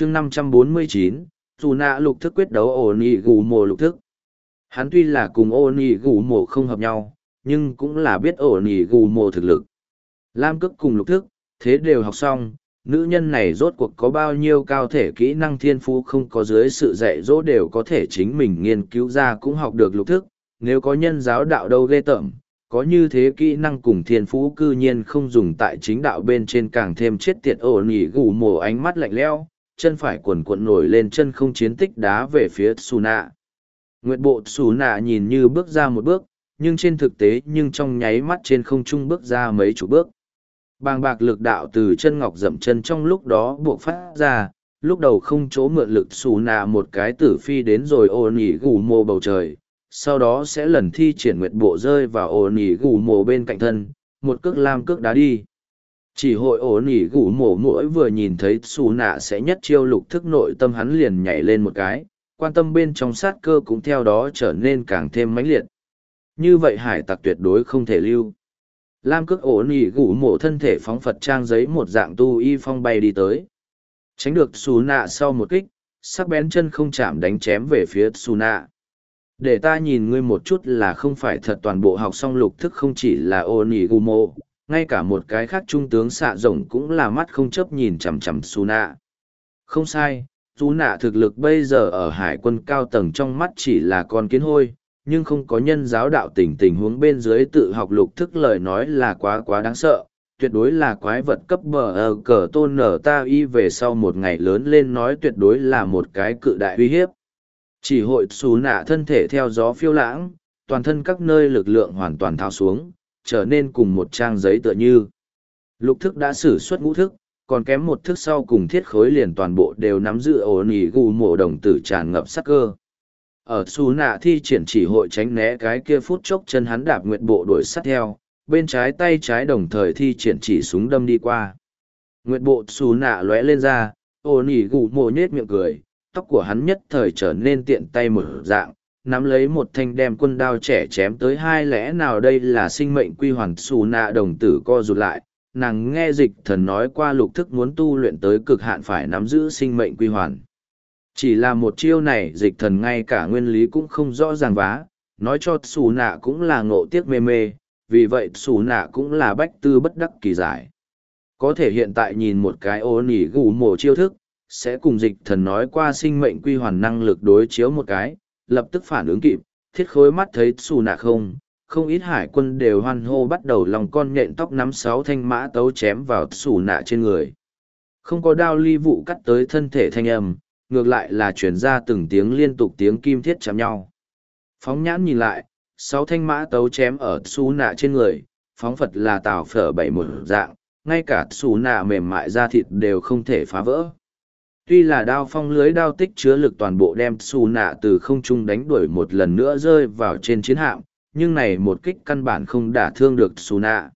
chương 549, dù nạ lục thức quyết đấu ổ nị gù mồ lục thức. Hắn tuy là cùng ổ nị gù mồ không hợp nhau, nhưng cũng là biết ổ nị gù mồ thực lực. Lam cước cùng lục thức, thế đều học xong, nữ nhân này rốt cuộc có bao nhiêu cao thể kỹ năng thiên phú không có dưới sự dạy dỗ đều có thể chính mình nghiên cứu ra cũng học được lục thức, nếu có nhân giáo đạo đâu ghê tởm, có như thế kỹ năng cùng thiên phú cư nhiên không dùng tại chính đạo bên trên càng thêm chết tiệt ổn nỉ gù mồ ánh mắt lạnh lẽo chân phải quần quận nổi lên chân không chiến tích đá về phía xù nạ nguyệt bộ xù nạ nhìn như bước ra một bước, nhưng trên thực tế nhưng trong nháy mắt trên không trung bước ra mấy chục bước. Bàng bạc lực đạo từ chân ngọc dậm chân trong lúc đó buộc phát ra, lúc đầu không chỗ mượn lực xù nạ một cái tử phi đến rồi ô nỉ gù mồ bầu trời, sau đó sẽ lần thi triển nguyệt bộ rơi vào ô nỉ gù mồ bên cạnh thân, một cước lam cước đá đi chỉ hội ổ nỉ gủ mổ mỗi vừa nhìn thấy xù nạ sẽ nhất chiêu lục thức nội tâm hắn liền nhảy lên một cái, quan tâm bên trong sát cơ cũng theo đó trở nên càng thêm mãnh liệt. Như vậy hải tặc tuyệt đối không thể lưu. Lam cước ổ nỉ gủ mổ thân thể phóng phật trang giấy một dạng tu y phong bay đi tới. Tránh được xù nạ sau một kích, sắc bén chân không chạm đánh chém về phía xù nạ. Để ta nhìn ngươi một chút là không phải thật toàn bộ học xong lục thức không chỉ là ô nỉ gù mộ ngay cả một cái khác trung tướng xạ rồng cũng là mắt không chấp nhìn chằm chằm su nạ. Không sai su nạ thực lực bây giờ ở hải quân cao tầng trong mắt chỉ là con kiến hôi nhưng không có nhân giáo đạo tình tình huống bên dưới tự học lục thức lời nói là quá quá đáng sợ. Tuyệt đối là quái vật cấp bờ ở cờ tôn nở ta y về sau một ngày lớn lên nói tuyệt đối là một cái cự đại uy hiếp. Chỉ hội xù nạ thân thể theo gió phiêu lãng, toàn thân các nơi lực lượng hoàn toàn thao xuống, trở nên cùng một trang giấy tựa như. Lục thức đã xử suất ngũ thức, còn kém một thức sau cùng thiết khối liền toàn bộ đều nắm giữ ổ nỉ gù mộ đồng tử tràn ngập sắc cơ. Ở xù nạ thi triển chỉ hội tránh né cái kia phút chốc chân hắn đạp nguyệt bộ đuổi sát theo, bên trái tay trái đồng thời thi triển chỉ súng đâm đi qua. Nguyệt bộ xù nạ lóe lên ra, ổ nỉ gù mộ nhết miệng cười, tóc của hắn nhất thời trở nên tiện tay mở dạng, nắm lấy một thanh đem quân đao trẻ chém tới hai lẽ nào đây là sinh mệnh quy hoàn xù nạ đồng tử co rụt lại, nàng nghe dịch thần nói qua lục thức muốn tu luyện tới cực hạn phải nắm giữ sinh mệnh quy hoàn. Chỉ là một chiêu này dịch thần ngay cả nguyên lý cũng không rõ ràng vá, nói cho xù nạ cũng là ngộ tiếc mê mê, vì vậy xù nạ cũng là bách tư bất đắc kỳ giải. Có thể hiện tại nhìn một cái ô nỉ gù mổ chiêu thức, sẽ cùng dịch thần nói qua sinh mệnh quy hoàn năng lực đối chiếu một cái, lập tức phản ứng kịp, thiết khối mắt thấy xù nạ không, không ít hải quân đều hoan hô bắt đầu lòng con nhện tóc nắm sáu thanh mã tấu chém vào xù nạ trên người. Không có đao ly vụ cắt tới thân thể thanh âm, ngược lại là chuyển ra từng tiếng liên tục tiếng kim thiết chạm nhau. Phóng nhãn nhìn lại, sáu thanh mã tấu chém ở xù nạ trên người, phóng phật là tào phở bảy một dạng, ngay cả xù nạ mềm mại da thịt đều không thể phá vỡ tuy là đao phong lưới đao tích chứa lực toàn bộ đem xù nạ từ không trung đánh đuổi một lần nữa rơi vào trên chiến hạm, nhưng này một kích căn bản không đả thương được xù nạ.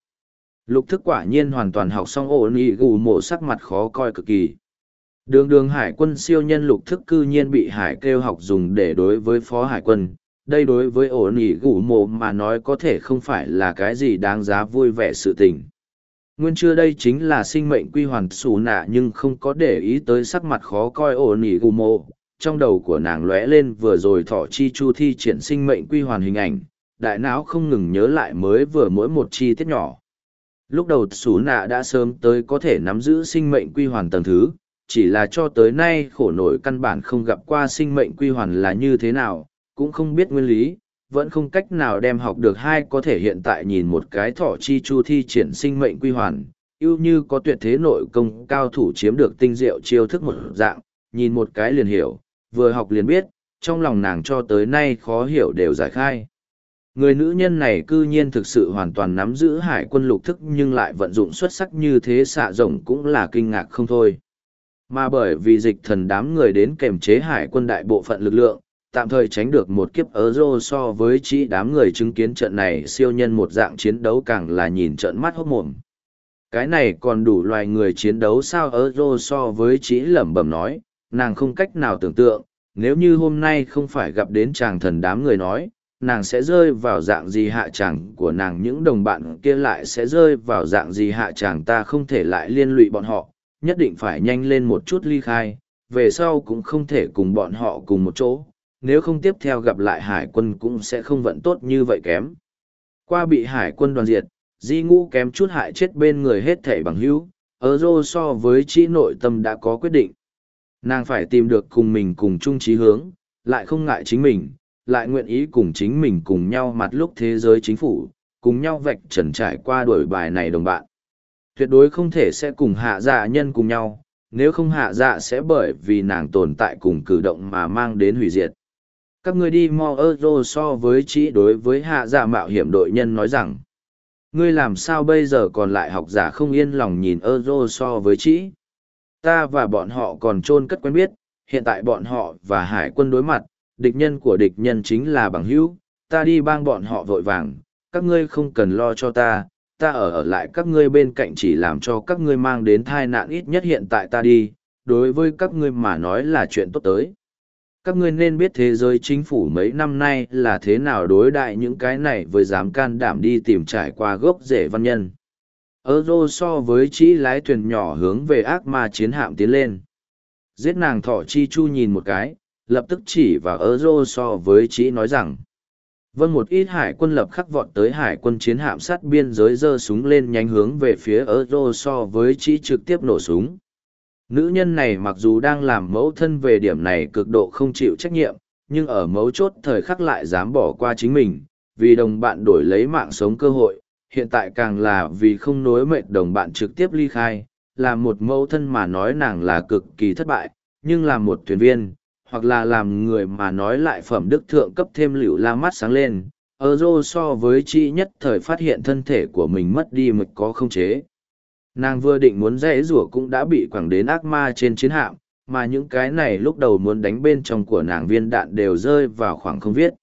Lục thức quả nhiên hoàn toàn học xong ổ nị gù mổ sắc mặt khó coi cực kỳ. Đường đường hải quân siêu nhân lục thức cư nhiên bị hải kêu học dùng để đối với phó hải quân. Đây đối với ổ nỉ gù mộ mà nói có thể không phải là cái gì đáng giá vui vẻ sự tình. Nguyên chưa đây chính là sinh mệnh quy hoàn xù nạ nhưng không có để ý tới sắc mặt khó coi ổ nỉ gù mộ. Trong đầu của nàng lóe lên vừa rồi thỏ chi chu thi triển sinh mệnh quy hoàn hình ảnh, đại não không ngừng nhớ lại mới vừa mỗi một chi tiết nhỏ. Lúc đầu xù nạ đã sớm tới có thể nắm giữ sinh mệnh quy hoàn tầng thứ, chỉ là cho tới nay khổ nổi căn bản không gặp qua sinh mệnh quy hoàn là như thế nào, cũng không biết nguyên lý, vẫn không cách nào đem học được hai có thể hiện tại nhìn một cái thỏ chi chu thi triển sinh mệnh quy hoàn, ưu như có tuyệt thế nội công cao thủ chiếm được tinh diệu chiêu thức một dạng, nhìn một cái liền hiểu, vừa học liền biết, trong lòng nàng cho tới nay khó hiểu đều giải khai. Người nữ nhân này cư nhiên thực sự hoàn toàn nắm giữ hải quân lục thức nhưng lại vận dụng xuất sắc như thế xạ rồng cũng là kinh ngạc không thôi. Mà bởi vì dịch thần đám người đến kềm chế hải quân đại bộ phận lực lượng, tạm thời tránh được một kiếp Euro so với chỉ đám người chứng kiến trận này siêu nhân một dạng chiến đấu càng là nhìn trận mắt hốt mồm. Cái này còn đủ loài người chiến đấu sao Euro so với chỉ lẩm bẩm nói, nàng không cách nào tưởng tượng, nếu như hôm nay không phải gặp đến chàng thần đám người nói, nàng sẽ rơi vào dạng gì hạ chàng của nàng những đồng bạn kia lại sẽ rơi vào dạng gì hạ chàng ta không thể lại liên lụy bọn họ, nhất định phải nhanh lên một chút ly khai, về sau cũng không thể cùng bọn họ cùng một chỗ, nếu không tiếp theo gặp lại hải quân cũng sẽ không vận tốt như vậy kém. Qua bị hải quân đoàn diệt, di ngũ kém chút hại chết bên người hết thảy bằng hữu, ở dô so với trí nội tâm đã có quyết định. Nàng phải tìm được cùng mình cùng chung trí hướng, lại không ngại chính mình, lại nguyện ý cùng chính mình cùng nhau mặt lúc thế giới chính phủ, cùng nhau vạch trần trải qua đuổi bài này đồng bạn. Tuyệt đối không thể sẽ cùng hạ dạ nhân cùng nhau, nếu không hạ dạ sẽ bởi vì nàng tồn tại cùng cử động mà mang đến hủy diệt. Các ngươi đi mo euro so với chỉ đối với hạ giả mạo hiểm đội nhân nói rằng, ngươi làm sao bây giờ còn lại học giả không yên lòng nhìn euro so với chỉ. Ta và bọn họ còn chôn cất quen biết, hiện tại bọn họ và hải quân đối mặt, địch nhân của địch nhân chính là bằng hữu, ta đi bang bọn họ vội vàng, các ngươi không cần lo cho ta, ta ở ở lại các ngươi bên cạnh chỉ làm cho các ngươi mang đến tai nạn ít nhất hiện tại ta đi, đối với các ngươi mà nói là chuyện tốt tới. Các ngươi nên biết thế giới chính phủ mấy năm nay là thế nào đối đại những cái này với dám can đảm đi tìm trải qua gốc rễ văn nhân. Euro so với chỉ lái thuyền nhỏ hướng về ác ma chiến hạm tiến lên. Giết nàng thỏ chi chu nhìn một cái, lập tức chỉ vào Euro so với chỉ nói rằng. Vâng một ít hải quân lập khắc vọt tới hải quân chiến hạm sát biên giới giơ súng lên nhánh hướng về phía Euro so với chỉ trực tiếp nổ súng. Nữ nhân này mặc dù đang làm mẫu thân về điểm này cực độ không chịu trách nhiệm, nhưng ở mấu chốt thời khắc lại dám bỏ qua chính mình, vì đồng bạn đổi lấy mạng sống cơ hội, hiện tại càng là vì không nối mệnh đồng bạn trực tiếp ly khai, là một mẫu thân mà nói nàng là cực kỳ thất bại, nhưng là một thuyền viên, hoặc là làm người mà nói lại phẩm đức thượng cấp thêm liễu la mắt sáng lên. Euro so với chi nhất thời phát hiện thân thể của mình mất đi mực có không chế. Nàng vừa định muốn rẽ rủa cũng đã bị quẳng đến ác ma trên chiến hạm, mà những cái này lúc đầu muốn đánh bên trong của nàng viên đạn đều rơi vào khoảng không viết.